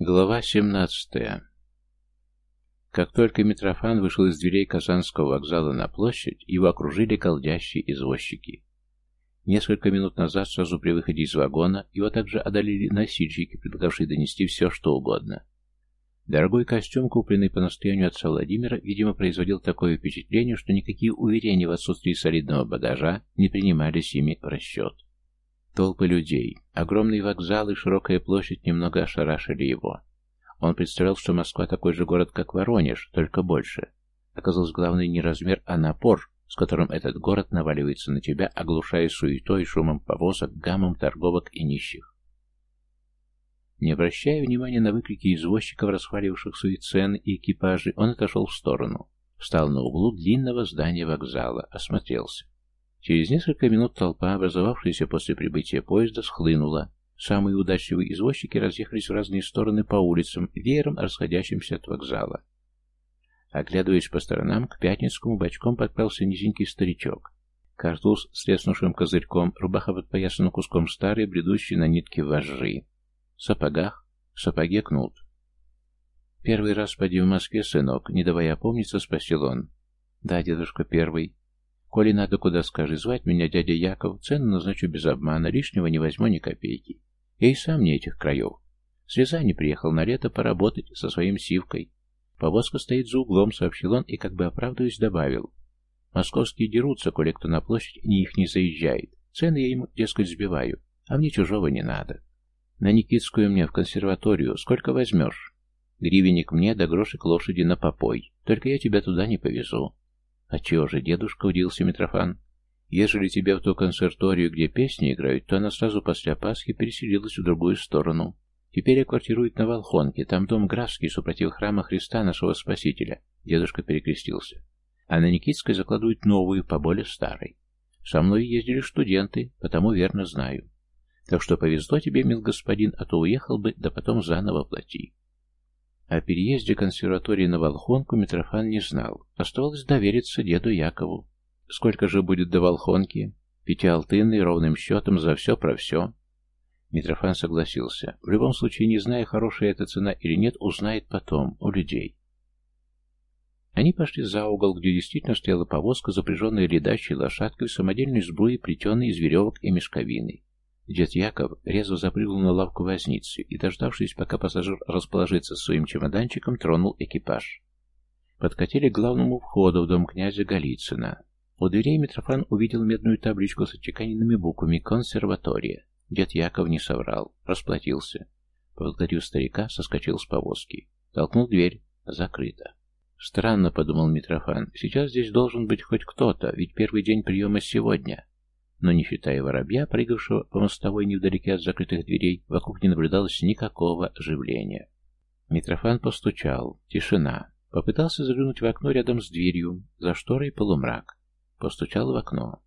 Глава 17. Как только Митрофан вышел из дверей Казанского вокзала на площадь, его окружили колдящие извозчики. Несколько минут назад, сразу при выходе из вагона, его также одолели носильщики, предлагавшие донести все, что угодно. Дорогой костюм, купленный по настоянию отца Владимира, видимо, производил такое впечатление, что никакие уверения в отсутствии солидного багажа не принимались ими в расчет. Толпы людей, огромный вокзал и широкая площадь немного ошарашили его. Он представлял, что Москва такой же город, как Воронеж, только больше. Оказалось, главный не размер, а напор, с которым этот город наваливается на тебя, оглушая суетой, шумом повозок, гамом торговок и нищих. Не обращая внимания на выкрики извозчиков, расхваливавших свои цены и экипажи, он отошел в сторону. Встал на углу длинного здания вокзала, осмотрелся. Через несколько минут толпа, образовавшаяся после прибытия поезда, схлынула. Самые удачливые извозчики разъехались в разные стороны по улицам, веером расходящимся от вокзала. Оглядываясь по сторонам, к Пятницкому бочком подкрался низенький старичок. Картуз с треснувшим козырьком, рубаха подпоясана куском старой, бредущей на нитке вожжи. В сапогах, в сапоге кнут. «Первый раз поди в Москве, сынок», — не давая опомниться, спросил он. «Да, дедушка, первый. Коли надо куда скажи, звать меня дядя Яков, цену назначу без обмана, лишнего не возьму ни копейки. Я и сам не этих краев. С Рязани приехал на лето поработать со своим сивкой. Повозка стоит за углом, сообщил он и, как бы оправдываясь, добавил. Московские дерутся, коли кто на площадь не их не заезжает. Цены я ему, дескать, сбиваю, а мне чужого не надо. На Никитскую мне в консерваторию сколько возьмешь? Гривенник мне, да грошек лошади на попой. Только я тебя туда не повезу. «А чего же, дедушка?» — удивился Митрофан. «Ежели тебя в ту консерваторию, где песни играют, то она сразу после Пасхи переселилась в другую сторону. Теперь я квартирует на Волхонке, там дом Графский, супротив храма Христа нашего Спасителя». Дедушка перекрестился. «А на Никитской закладывают новую, по более старой. Со мной ездили студенты, потому верно знаю. Так что повезло тебе, мил господин, а то уехал бы, да потом заново плати». О переезде консерватории на Волхонку Митрофан не знал. Оставалось довериться деду Якову. Сколько же будет до Волхонки? Пятиалтынный, ровным счетом, за все про все. Митрофан согласился. В любом случае, не зная, хорошая эта цена или нет, узнает потом, у людей. Они пошли за угол, где действительно стояла повозка, запряженная ледачей лошадкой в самодельной сбруе, плетеной из веревок и мешковины. Дед Яков резво запрыгнул на лавку возницы и, дождавшись, пока пассажир расположится с своим чемоданчиком, тронул экипаж. Подкатили к главному входу в дом князя Голицына. У дверей Митрофан увидел медную табличку с отчеканенными буквами «Консерватория». Дед Яков не соврал, расплатился. Поблагодарив старика, соскочил с повозки. Толкнул дверь. Закрыто. Странно, подумал Митрофан, сейчас здесь должен быть хоть кто-то, ведь первый день приема сегодня. Но не считая воробья, прыгавшего по мостовой невдалеке от закрытых дверей, вокруг не наблюдалось никакого оживления. Митрофан постучал. Тишина. Попытался заглянуть в окно рядом с дверью. За шторой полумрак. Постучал в окно.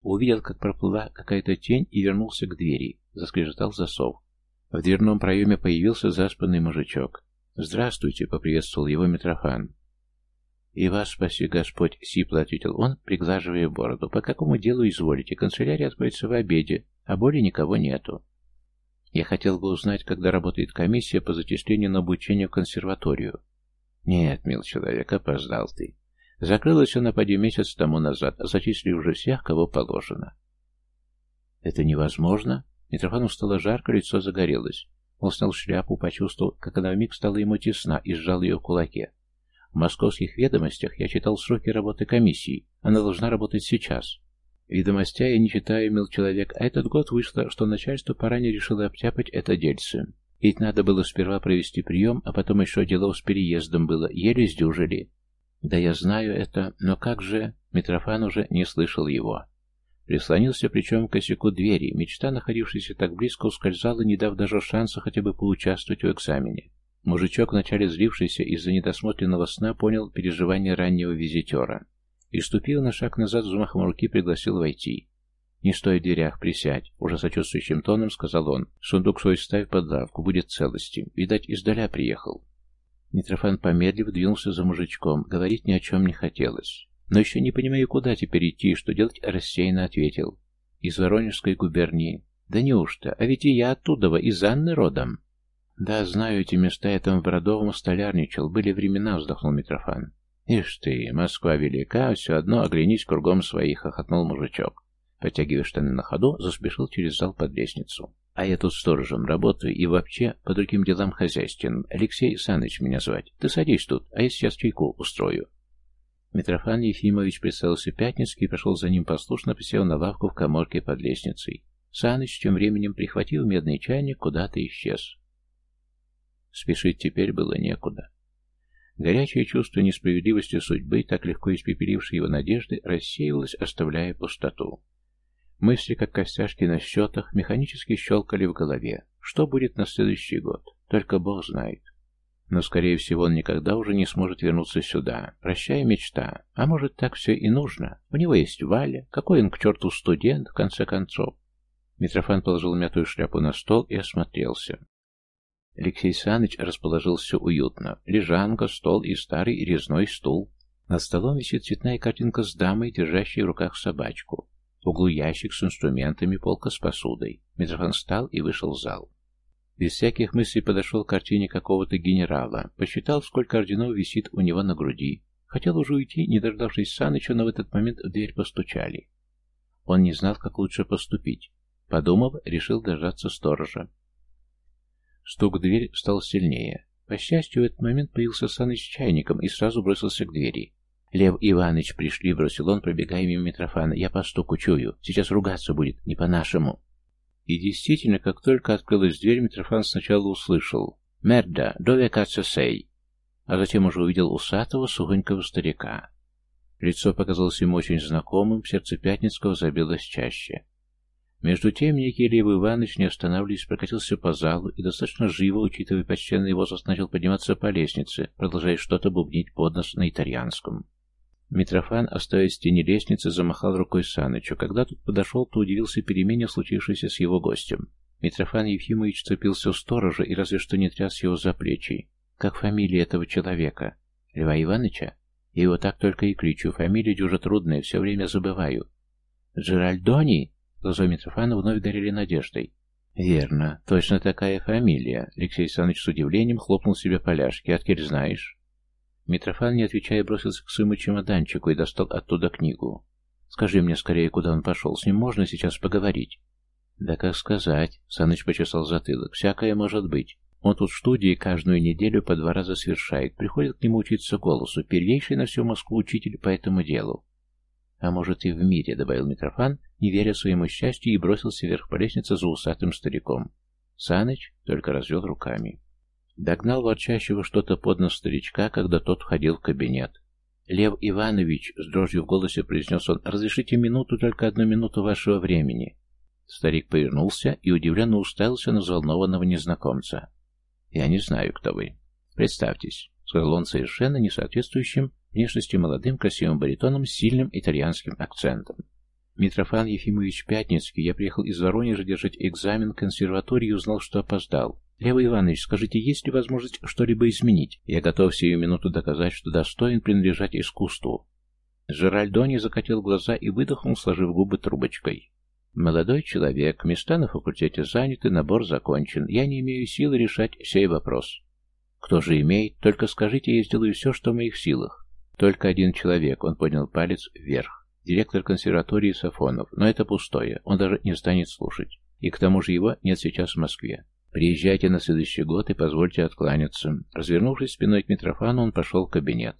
Увидел, как проплыла какая-то тень и вернулся к двери. Заскрежетал засов. В дверном проеме появился заспанный мужичок. «Здравствуйте», — поприветствовал его Митрофан. «И вас спаси Господь», — сипло ответил он, приглаживая бороду. «По какому делу изволите? Канцелярия откроется в обеде, а более никого нету». «Я хотел бы узнать, когда работает комиссия по зачислению на обучение в консерваторию». «Нет, мил человек, опоздал ты. Закрылась она поди месяц тому назад, а зачислили уже всех, кого положено». «Это невозможно?» Митрофану стало жарко, лицо загорелось. Он снял шляпу, почувствовал, как она вмиг стала ему тесна и сжал ее в кулаке. В московских ведомостях я читал сроки работы комиссии. Она должна работать сейчас. Ведомостя я не читаю, мил человек, а этот год вышло, что начальство поранее решило обтяпать это дельце. Ведь надо было сперва провести прием, а потом еще делов с переездом было, еле сдюжили. Да я знаю это, но как же... Митрофан уже не слышал его. Прислонился плечом к косяку двери, мечта, находившаяся так близко, ускользала, не дав даже шанса хотя бы поучаствовать в экзамене. Мужичок, вначале злившийся из-за недосмотренного сна, понял переживания раннего визитера и, ступив на шаг назад, взмахом руки пригласил войти. «Не стой в дверях, присядь», — уже сочувствующим тоном сказал он. «Сундук свой ставь под лавку, будет целости. Видать, издаля приехал». Митрофан, помедлив, двинулся за мужичком. Говорить ни о чем не хотелось. Но еще не понимая, куда теперь идти и что делать, рассеянно ответил. «Из Воронежской губернии». «Да неужто? А ведь и я оттуда, из Анны родом». «Да, знаю эти места, я там в Бродовом столярничал. Были времена», — вздохнул Митрофан. «Ишь ты, Москва велика, все одно оглянись кругом своих», — хохотнул мужичок. Подтягивая штаны на ходу, заспешил через зал под лестницу. «А я тут сторожем работаю и вообще по другим делам хозяйственным. Алексей Саныч меня звать. Ты садись тут, а я сейчас чайку устрою». Митрофан Ефимович представился Пятницкий и пошел за ним послушно, присел на лавку в коморке под лестницей. Саныч тем временем, прихватил медный чайник, куда-то исчез. Спешить теперь было некуда. Горячее чувство несправедливости судьбы, так легко испепелившее его надежды, рассеивалось, оставляя пустоту. Мысли, как костяшки на счетах, механически щелкали в голове. Что будет на следующий год? Только Бог знает. Но, скорее всего, он никогда уже не сможет вернуться сюда. Прощай, мечта. А может, так все и нужно? У него есть Валя. Какой он к черту студент, в конце концов? Митрофан положил мятую шляпу на стол и осмотрелся. Алексей Саныч расположился уютно. Лежанка, стол и старый резной стул. Над столом висит цветная картинка с дамой, держащей в руках собачку. В углу ящик с инструментами, полка с посудой. Митрофан встал и вышел в зал. Без всяких мыслей подошел к картине какого-то генерала, посчитал, сколько орденов висит у него на груди. Хотел уже уйти, не дождавшись Саныча, но в этот момент в дверь постучали. Он не знал, как лучше поступить. Подумав, решил дождаться сторожа. Стук в дверь стал сильнее. По счастью, в этот момент появился Саныч с чайником и сразу бросился к двери. «Лев Иваныч, пришли», — бросил он, пробегая мимо Митрофана. «Я по стуку чую. Сейчас ругаться будет, не по-нашему». И действительно, как только открылась дверь, Митрофан сначала услышал «Мерда, дове сей», а затем уже увидел усатого, сухонького старика. Лицо показалось ему очень знакомым, сердце Пятницкого забилось чаще. Между тем, некий Лев Иванович, не останавливаясь, прокатился по залу и достаточно живо, учитывая почтенный возраст, начал подниматься по лестнице, продолжая что-то бубнить под нос на итальянском. Митрофан, оставаясь в тени лестницы, замахал рукой Санычу. Когда тут подошел, то удивился перемене, случившейся с его гостем. Митрофан Ефимович цепился у сторожа и разве что не тряс его за плечи. Как фамилия этого человека? Льва Ивановича? Я его так только и кличу. Фамилия дюжа трудная, все время забываю. Джеральдони? Глаза Митрофана вновь горели надеждой. «Верно, точно такая фамилия». Алексей Александрович с удивлением хлопнул себе поляшки. «Откель знаешь?» Митрофан, не отвечая, бросился к своему чемоданчику и достал оттуда книгу. «Скажи мне скорее, куда он пошел. С ним можно сейчас поговорить?» «Да как сказать?» — Саныч почесал затылок. «Всякое может быть. Он тут в студии каждую неделю по два раза совершает. Приходит к нему учиться голосу. Первейший на всю Москву учитель по этому делу». «А может, и в мире», — добавил Митрофан, не веря своему счастью, и бросился вверх по лестнице за усатым стариком. Саныч только развел руками. Догнал ворчащего что-то под нос старичка, когда тот входил в кабинет. «Лев Иванович», — с дрожью в голосе произнес он, — «разрешите минуту, только одну минуту вашего времени». Старик повернулся и удивленно уставился на взволнованного незнакомца. «Я не знаю, кто вы. Представьтесь», — сказал он совершенно несоответствующим внешности молодым красивым баритоном с сильным итальянским акцентом. «Митрофан Ефимович Пятницкий, я приехал из Воронежа держать экзамен в консерватории и узнал, что опоздал. «Лев Иванович, скажите, есть ли возможность что-либо изменить? Я готов сию минуту доказать, что достоин принадлежать искусству». Жеральдони закатил глаза и выдохнул, сложив губы трубочкой. «Молодой человек, места на факультете заняты, набор закончен. Я не имею силы решать сей вопрос». «Кто же имеет? Только скажите, я сделаю все, что в моих силах». «Только один человек», — он поднял палец вверх. «Директор консерватории Сафонов. Но это пустое, он даже не станет слушать. И к тому же его нет сейчас в Москве. «Приезжайте на следующий год и позвольте откланяться». Развернувшись спиной к Митрофану, он пошел в кабинет.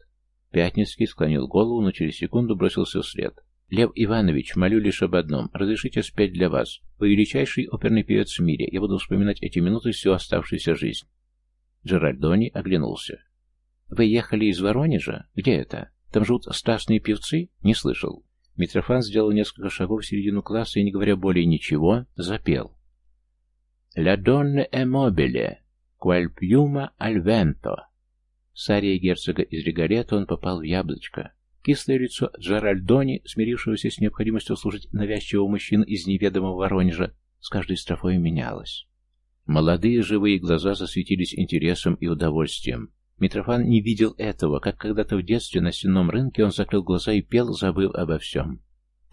Пятницкий склонил голову, но через секунду бросился вслед. «Лев Иванович, молю лишь об одном. Разрешите спеть для вас. Вы величайший оперный певец в мире. Я буду вспоминать эти минуты всю оставшуюся жизнь». Джеральдони оглянулся. «Вы ехали из Воронежа? Где это? Там живут страстные певцы?» «Не слышал». Митрофан сделал несколько шагов в середину класса и, не говоря более ничего, запел. «La donne è mobile, qual piuma al vento». С арией герцога из Риголета он попал в яблочко. Кислое лицо Джеральдони, смирившегося с необходимостью служить навязчивого мужчины из неведомого Воронежа, с каждой строфой менялось. Молодые живые глаза засветились интересом и удовольствием. Митрофан не видел этого, как когда-то в детстве на стенном рынке он закрыл глаза и пел, забыв обо всем.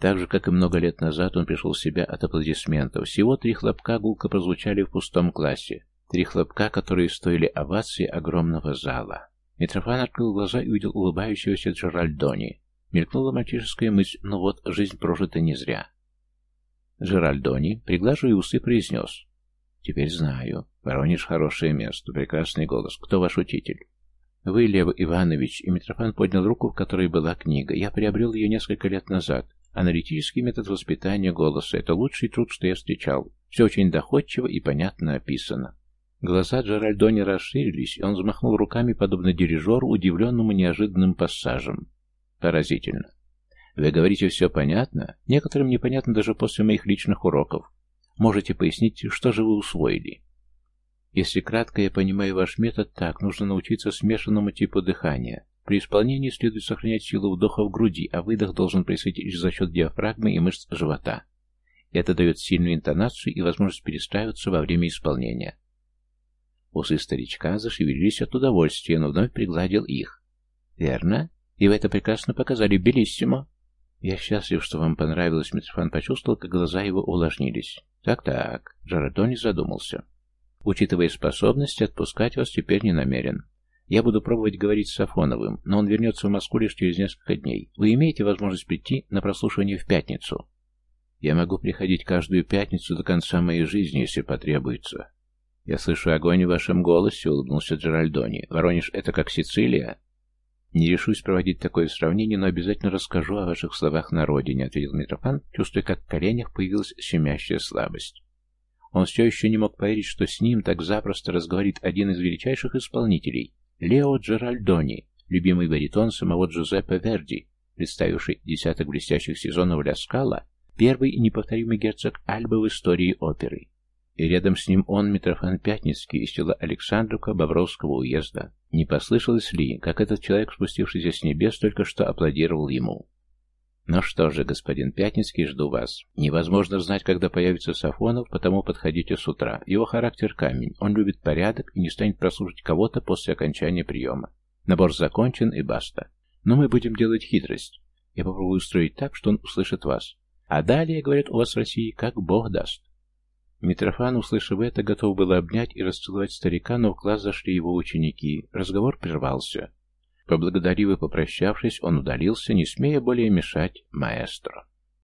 Так же, как и много лет назад, он пришел в себя от аплодисментов. Всего три хлопка гулко прозвучали в пустом классе. Три хлопка, которые стоили овации огромного зала. Митрофан открыл глаза и увидел улыбающегося Джеральдони. Мелькнула мальчишеская мысль, ну вот, жизнь прожита не зря. Джеральдони, приглаживая усы, произнес. «Теперь знаю. Воронеж — хорошее место, прекрасный голос. Кто ваш учитель?» «Вы, Лев Иванович», и Митрофан поднял руку, в которой была книга. «Я приобрел ее несколько лет назад. Аналитический метод воспитания голоса — это лучший труд, что я встречал. Все очень доходчиво и понятно описано». Глаза Джеральдони расширились, и он взмахнул руками, подобно дирижеру, удивленному неожиданным пассажем. Поразительно. Вы говорите, все понятно? Некоторым непонятно даже после моих личных уроков. Можете пояснить, что же вы усвоили? Если кратко, я понимаю ваш метод так. Нужно научиться смешанному типу дыхания. При исполнении следует сохранять силу вдоха в груди, а выдох должен происходить за счет диафрагмы и мышц живота. Это дает сильную интонацию и возможность перестраиваться во время исполнения. Усы старичка зашевелились от удовольствия, но вновь пригладил их. «Верно? И вы это прекрасно показали, Белиссимо!» «Я счастлив, что вам понравилось», — Митрофан почувствовал, как глаза его увлажнились. «Так-так», — Джарадони задумался. «Учитывая способность, отпускать вас теперь не намерен. Я буду пробовать говорить с Сафоновым, но он вернется в Москву лишь через несколько дней. Вы имеете возможность прийти на прослушивание в пятницу?» «Я могу приходить каждую пятницу до конца моей жизни, если потребуется. «Я слышу огонь в вашем голосе», — улыбнулся Джеральдони. «Воронеж — это как Сицилия?» «Не решусь проводить такое сравнение, но обязательно расскажу о ваших словах на родине», — ответил Митрофан, чувствуя, как в коленях появилась щемящая слабость. Он все еще не мог поверить, что с ним так запросто разговаривает один из величайших исполнителей — Лео Джеральдони, любимый баритон самого Джузеппе Верди, представивший десяток блестящих сезонов «Ля Скала», первый и неповторимый герцог Альбы в истории оперы. И рядом с ним он, Митрофан Пятницкий, из села Александровка Бобровского уезда. Не послышалось ли, как этот человек, спустившийся с небес, только что аплодировал ему? «Ну что же, господин Пятницкий, жду вас. Невозможно знать, когда появится Сафонов, потому подходите с утра. Его характер камень, он любит порядок и не станет прослушать кого-то после окончания приема. Набор закончен и баста. Но мы будем делать хитрость. Я попробую устроить так, что он услышит вас. А далее, говорят, у вас в России, как Бог даст». Митрофан, услышав это, готов был обнять и расцеловать старика, но в класс зашли его ученики. Разговор прервался. Поблагодарив и попрощавшись, он удалился, не смея более мешать маэстро.